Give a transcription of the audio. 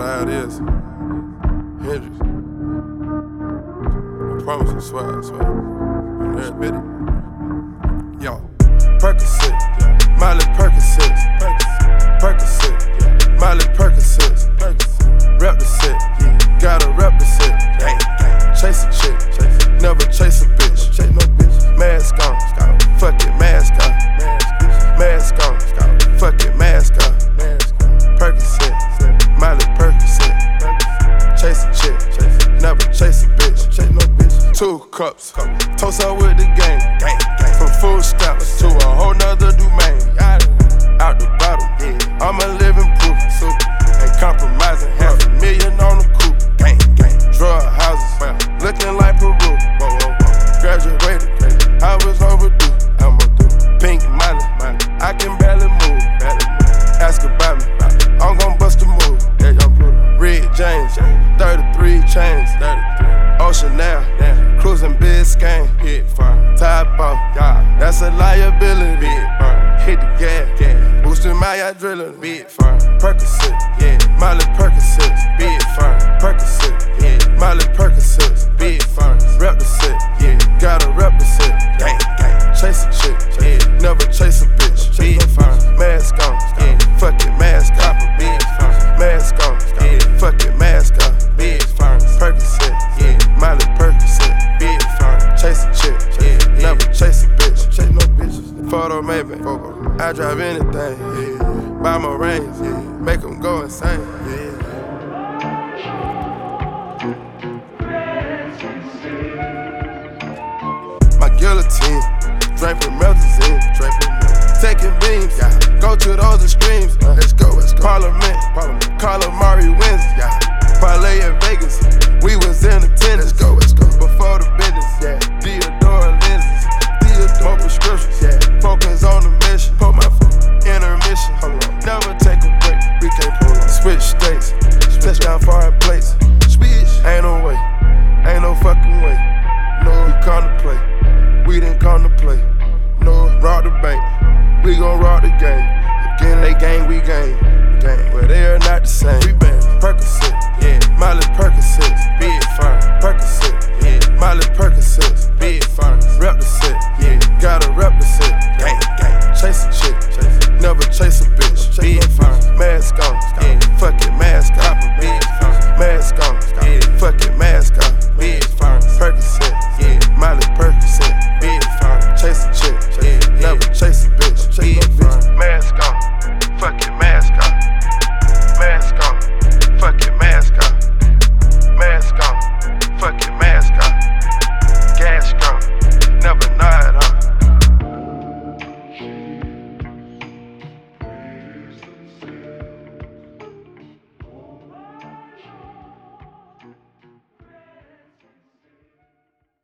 matter how it is. Hendrix. I promise you, swear, I swear. I'm it. Yo, Percocet, Molly Percocet, Percocet, Molly Percocet, two cups, toast up with the game, from food stamps to a whole nother domain, out the bottom, I'm a living proof, ain't compromising, half a million on the coupe, drug houses, looking like Peru, graduated, I was overdue, I'm overdue, pink money, I can barely move, ask about me, I'm gon' bust a move, Red James, 33 chains, Ocean now, cruising Biscayne, top off, that's a liability, hit the gas, boosting my adrenaline, Percocet, yeah, Molly Percocet, big firm, Percocet, yeah, Molly Percocet, big photo maybe, I drive anything, buy my rings, make them go insane. My guillotine, draping melazine, draping taking beams. Go to those extremes, uh, the set.